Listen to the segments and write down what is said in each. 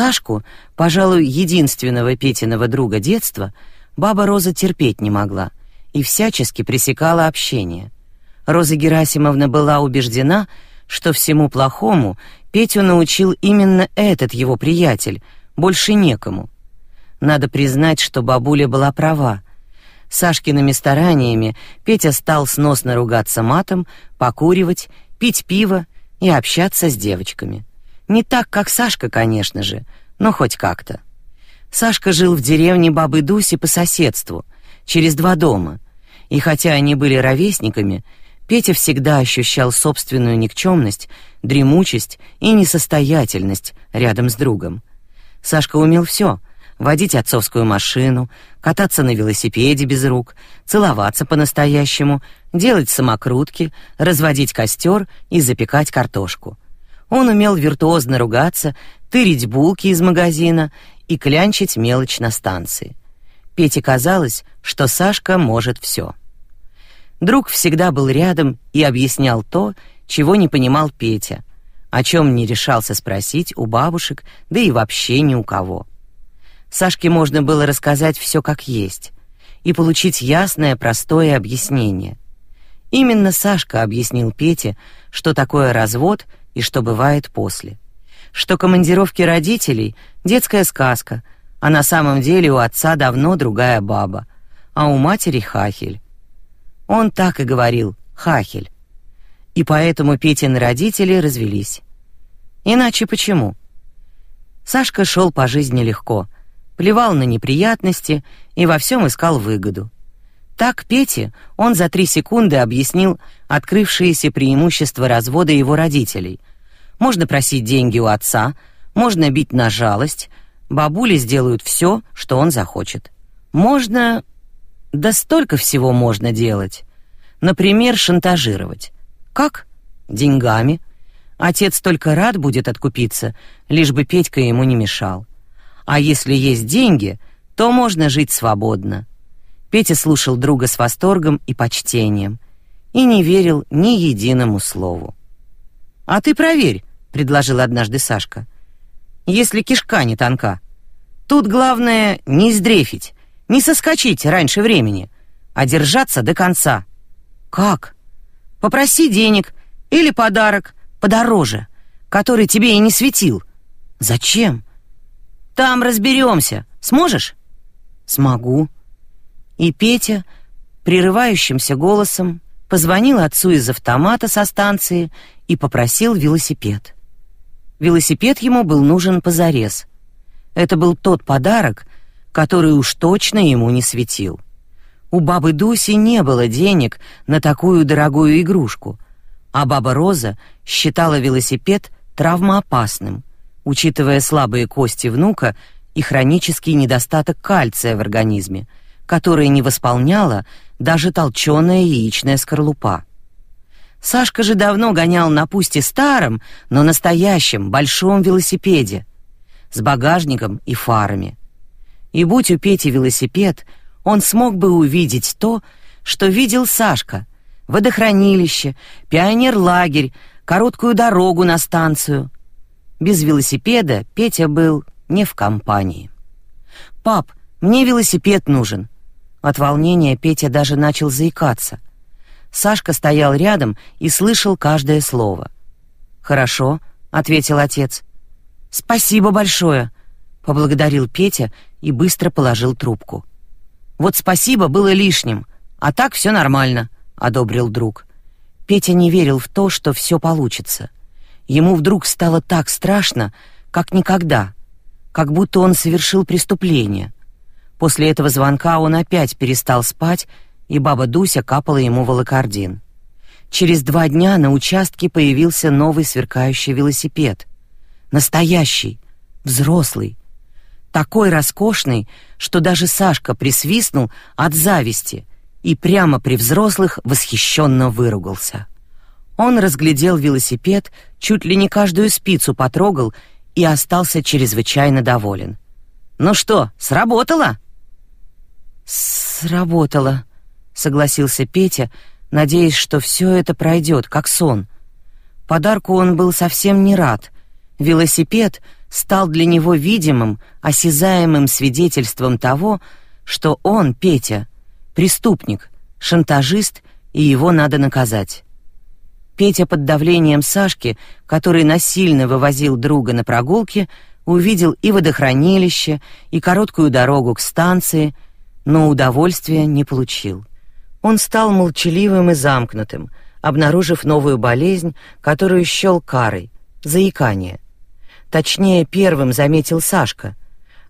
Сашку, пожалуй, единственного Петиного друга детства, баба Роза терпеть не могла и всячески пресекала общение. Роза Герасимовна была убеждена, что всему плохому Петю научил именно этот его приятель, больше некому. Надо признать, что бабуля была права. Сашкиными стараниями Петя стал сносно ругаться матом, покуривать, пить пиво и общаться с девочками. Не так, как Сашка, конечно же, но хоть как-то. Сашка жил в деревне бабы Дуси по соседству, через два дома. И хотя они были ровесниками, Петя всегда ощущал собственную никчемность, дремучесть и несостоятельность рядом с другом. Сашка умел все: водить отцовскую машину, кататься на велосипеде без рук, целоваться по-настоящему, делать самокрутки, разводить костер и запекать картошку. Он умел виртуозно ругаться, тырить булки из магазина и клянчить мелочь на станции. Пете казалось, что Сашка может все. Друг всегда был рядом и объяснял то, чего не понимал Петя, о чем не решался спросить у бабушек, да и вообще ни у кого. Сашке можно было рассказать все как есть и получить ясное, простое объяснение. Именно Сашка объяснил Пете, что такое развод и что бывает после. Что командировки родителей детская сказка, а на самом деле у отца давно другая баба, а у матери хахель. Он так и говорил: хахель. И поэтому Петины родители развелись. Иначе почему? Сашка шел по жизни легко, плевал на неприятности и во всем искал выгоду. Так Пете он за три секунды объяснил открывшиеся преимущества развода его родителей. Можно просить деньги у отца, можно бить на жалость, бабули сделают все, что он захочет. Можно... Да столько всего можно делать. Например, шантажировать. Как? Деньгами. Отец только рад будет откупиться, лишь бы Петька ему не мешал. А если есть деньги, то можно жить свободно. Петя слушал друга с восторгом и почтением и не верил ни единому слову. А ты проверь, предложил однажды Сашка. Если кишка не тонка. Тут главное не сдрефить, не соскочить раньше времени, а держаться до конца. Как? Попроси денег или подарок подороже, который тебе и не светил. Зачем? Там разберемся. Сможешь? Смогу. И Петя прерывающимся голосом позвонил отцу из автомата со станции и попросил велосипед. Велосипед ему был нужен позарез. Это был тот подарок, который уж точно ему не светил. У бабы Дуси не было денег на такую дорогую игрушку, а баба Роза считала велосипед травмоопасным, учитывая слабые кости внука и хронический недостаток кальция в организме — которое не восполняла даже толченая яичная скорлупа. Сашка же давно гонял на пусть старом, но настоящем большом велосипеде с багажником и фарами. И будь у Пети велосипед, он смог бы увидеть то, что видел Сашка: водохранилище, пионерлагерь, короткую дорогу на станцию. Без велосипеда Петя был не в компании. Пап, мне велосипед нужен. От волнения Петя даже начал заикаться. Сашка стоял рядом и слышал каждое слово. «Хорошо», — ответил отец. «Спасибо большое», — поблагодарил Петя и быстро положил трубку. «Вот спасибо было лишним, а так все нормально», — одобрил друг. Петя не верил в то, что все получится. Ему вдруг стало так страшно, как никогда, как будто он совершил преступление — После этого звонка он опять перестал спать, и баба Дуся капала ему волокордин. Через два дня на участке появился новый сверкающий велосипед. Настоящий, взрослый. Такой роскошный, что даже Сашка присвистнул от зависти и прямо при взрослых восхищенно выругался. Он разглядел велосипед, чуть ли не каждую спицу потрогал и остался чрезвычайно доволен. «Ну что, сработало?» Сработало, согласился Петя, надеясь, что все это пройдет, как сон. Подарку он был совсем не рад. Велосипед, стал для него видимым, осязаемым свидетельством того, что он, Петя, преступник, шантажист, и его надо наказать. Петя под давлением Сашки, который насильно вывозил друга на прогулки, увидел и водохранилище, и короткую дорогу к станции, но удовольствия не получил. Он стал молчаливым и замкнутым, обнаружив новую болезнь, которую счел карой — заикание. Точнее, первым заметил Сашка.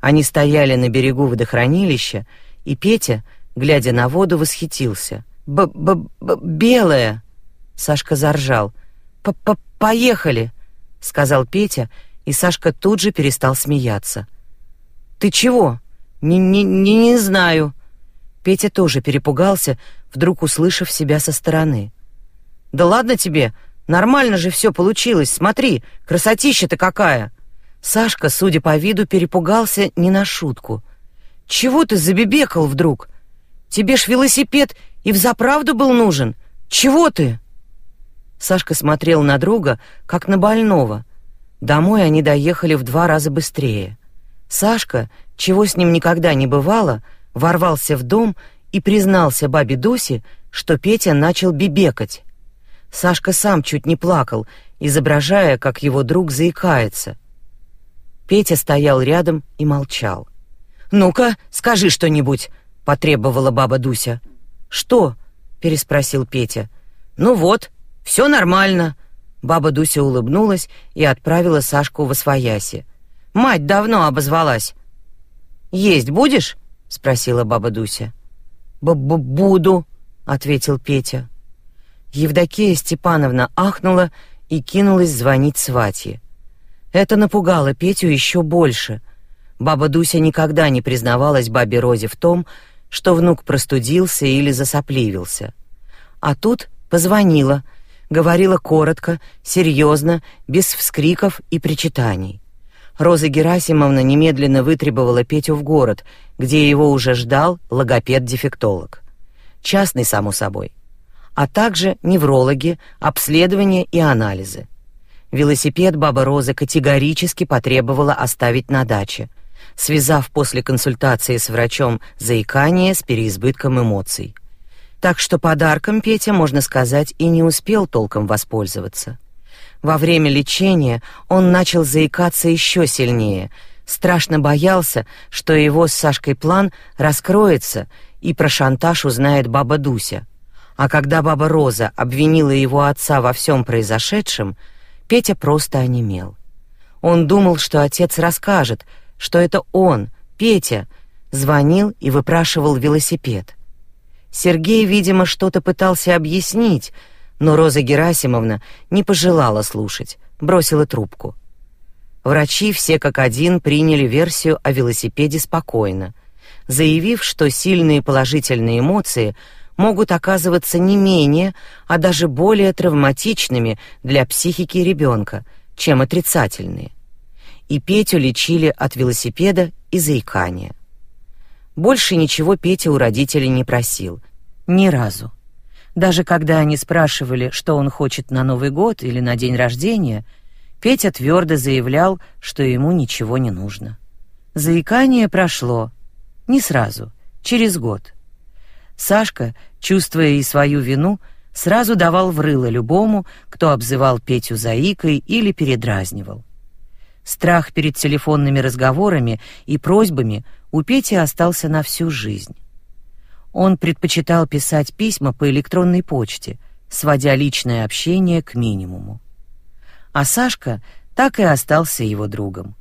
Они стояли на берегу водохранилища, и Петя, глядя на воду, восхитился. «Б-б-б-белая!» Сашка заржал. «П-п-поехали!» — сказал Петя, и Сашка тут же перестал смеяться. «Ты чего?» «Не, не, не, не знаю». Петя тоже перепугался, вдруг услышав себя со стороны. «Да ладно тебе, нормально же все получилось, смотри, красотища-то какая!» Сашка, судя по виду, перепугался не на шутку. «Чего ты забебекал вдруг? Тебе ж велосипед и взаправду был нужен. Чего ты?» Сашка смотрел на друга, как на больного. Домой они доехали в два раза быстрее. Сашка, чего с ним никогда не бывало, ворвался в дом и признался бабе Дусе, что Петя начал бибекать. Сашка сам чуть не плакал, изображая, как его друг заикается. Петя стоял рядом и молчал. «Ну-ка, скажи что-нибудь», — потребовала баба Дуся. «Что?» — переспросил Петя. «Ну вот, все нормально». Баба Дуся улыбнулась и отправила Сашку в освояси. «Мать давно обозвалась». «Есть будешь?» — спросила баба Дуся. «Б -б «Буду», — ответил Петя. Евдокия Степановна ахнула и кинулась звонить сватье. Это напугало Петю еще больше. Баба Дуся никогда не признавалась бабе Розе в том, что внук простудился или засопливился. А тут позвонила, говорила коротко, серьезно, без вскриков и причитаний. Роза Герасимовна немедленно вытребовала Петю в город, где его уже ждал логопед-дефектолог. Частный, само собой. А также неврологи, обследования и анализы. Велосипед баба Роза категорически потребовала оставить на даче, связав после консультации с врачом заикание с переизбытком эмоций. Так что подарком Петя, можно сказать, и не успел толком воспользоваться. Во время лечения он начал заикаться еще сильнее, страшно боялся, что его с Сашкой план раскроется и про шантаж узнает баба Дуся. А когда баба Роза обвинила его отца во всем произошедшем, Петя просто онемел. Он думал, что отец расскажет, что это он, Петя, звонил и выпрашивал велосипед. Сергей, видимо, что-то пытался объяснить, но Роза Герасимовна не пожелала слушать, бросила трубку. Врачи все как один приняли версию о велосипеде спокойно, заявив, что сильные положительные эмоции могут оказываться не менее, а даже более травматичными для психики ребенка, чем отрицательные. И Петю лечили от велосипеда и заикания. Больше ничего Петя у родителей не просил. Ни разу. Даже когда они спрашивали, что он хочет на Новый год или на день рождения, Петя твердо заявлял, что ему ничего не нужно. Заикание прошло. Не сразу, через год. Сашка, чувствуя и свою вину, сразу давал врыло любому, кто обзывал Петю заикой или передразнивал. Страх перед телефонными разговорами и просьбами у Пети остался на всю жизнь. Он предпочитал писать письма по электронной почте, сводя личное общение к минимуму. А Сашка так и остался его другом.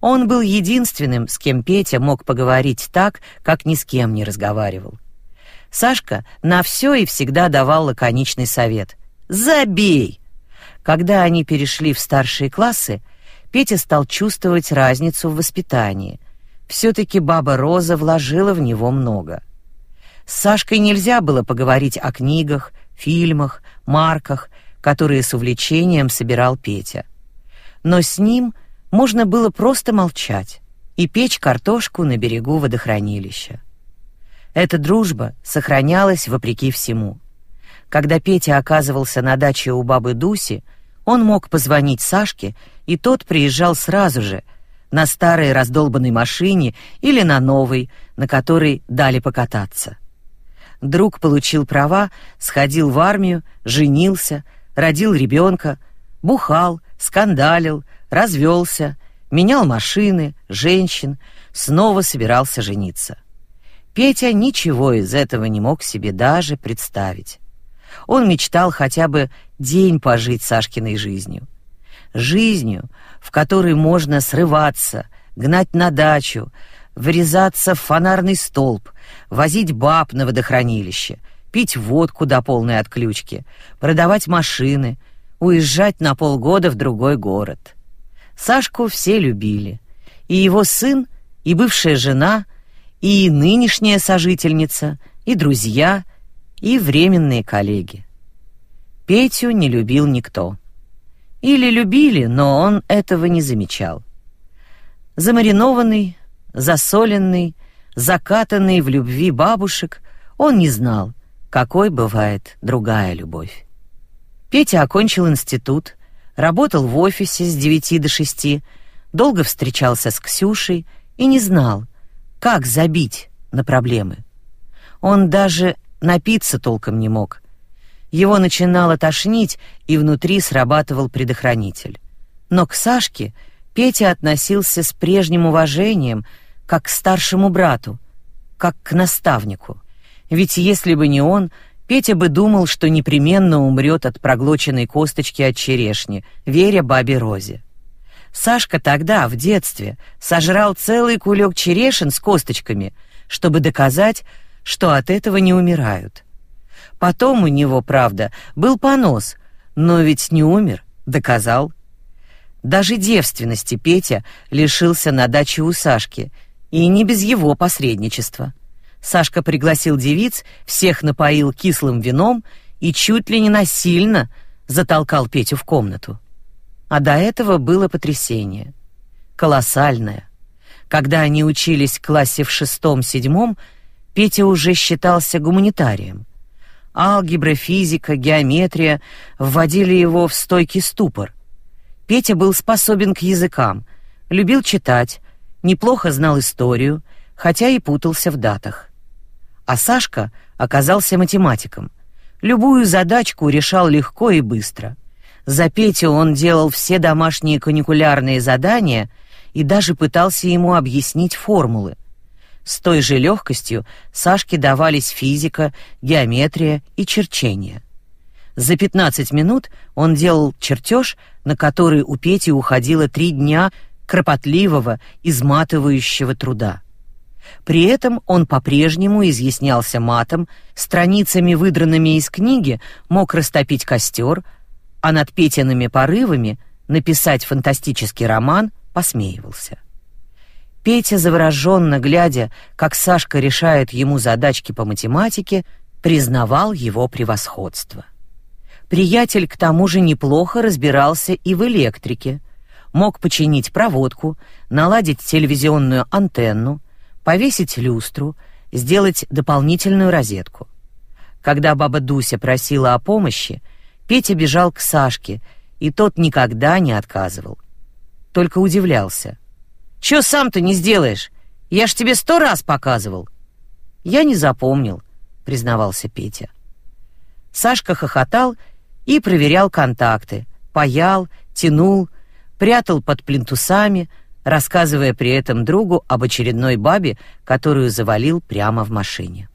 Он был единственным, с кем Петя мог поговорить так, как ни с кем не разговаривал. Сашка на все и всегда давал лаконичный совет: "Забей". Когда они перешли в старшие классы, Петя стал чувствовать разницу в воспитании. все таки баба Роза вложила в него много. С Сашкой нельзя было поговорить о книгах, фильмах, марках, которые с увлечением собирал Петя. Но с ним можно было просто молчать и печь картошку на берегу водохранилища. Эта дружба сохранялась вопреки всему. Когда Петя оказывался на даче у бабы Дуси, Он мог позвонить Сашке, и тот приезжал сразу же, на старой раздолбанной машине или на новой, на которой дали покататься. Друг получил права, сходил в армию, женился, родил ребенка, бухал, скандалил, развелся, менял машины, женщин, снова собирался жениться. Петя ничего из этого не мог себе даже представить. Он мечтал хотя бы день пожить Сашкиной жизнью. Жизнью, в которой можно срываться, гнать на дачу, врезаться в фонарный столб, возить баб на водохранилище, пить водку до полной отключки, продавать машины, уезжать на полгода в другой город. Сашку все любили. И его сын, и бывшая жена, и нынешняя сожительница, и друзья, и временные коллеги. Петю не любил никто. Или любили, но он этого не замечал. Замаринованный, засоленный, закатанный в любви бабушек, он не знал, какой бывает другая любовь. Петя окончил институт, работал в офисе с девяти до шести, долго встречался с Ксюшей и не знал, как забить на проблемы. Он даже напиться толком не мог. Его начинало тошнить, и внутри срабатывал предохранитель. Но к Сашке Петя относился с прежним уважением, как к старшему брату, как к наставнику. Ведь если бы не он, Петя бы думал, что непременно умрет от проглоченной косточки от черешни, веря бабе Розе. Сашка тогда, в детстве, сожрал целый кулек черешин с косточками, чтобы доказать, что от этого не умирают. Потом у него, правда, был понос, но ведь не умер, доказал. Даже девственности Петя лишился на даче у Сашки, и не без его посредничества. Сашка пригласил девиц, всех напоил кислым вином и чуть ли не насильно затолкал Петю в комнату. А до этого было потрясение. Колоссальное. Когда они учились в классе в шестом-седьмом, Петя уже считался гуманитарием. Алгебра, физика, геометрия вводили его в стойкий ступор. Петя был способен к языкам, любил читать, неплохо знал историю, хотя и путался в датах. А Сашка оказался математиком. Любую задачку решал легко и быстро. За Петю он делал все домашние каникулярные задания и даже пытался ему объяснить формулы. С той же легкостью Сашке давались физика, геометрия и черчение. За 15 минут он делал чертеж, на который у Пети уходило три дня кропотливого, изматывающего труда. При этом он по-прежнему изъяснялся матом, страницами, выдранными из книги, мог растопить костер, а над Петиными порывами написать фантастический роман посмеивался. Петя, завороженно глядя, как Сашка решает ему задачки по математике, признавал его превосходство. Приятель к тому же неплохо разбирался и в электрике, мог починить проводку, наладить телевизионную антенну, повесить люстру, сделать дополнительную розетку. Когда баба Дуся просила о помощи, Петя бежал к Сашке, и тот никогда не отказывал. Только удивлялся. Чё сам-то не сделаешь? Я ж тебе сто раз показывал. Я не запомнил, признавался Петя. Сашка хохотал и проверял контакты, паял, тянул, прятал под плинтусами, рассказывая при этом другу об очередной бабе, которую завалил прямо в машине.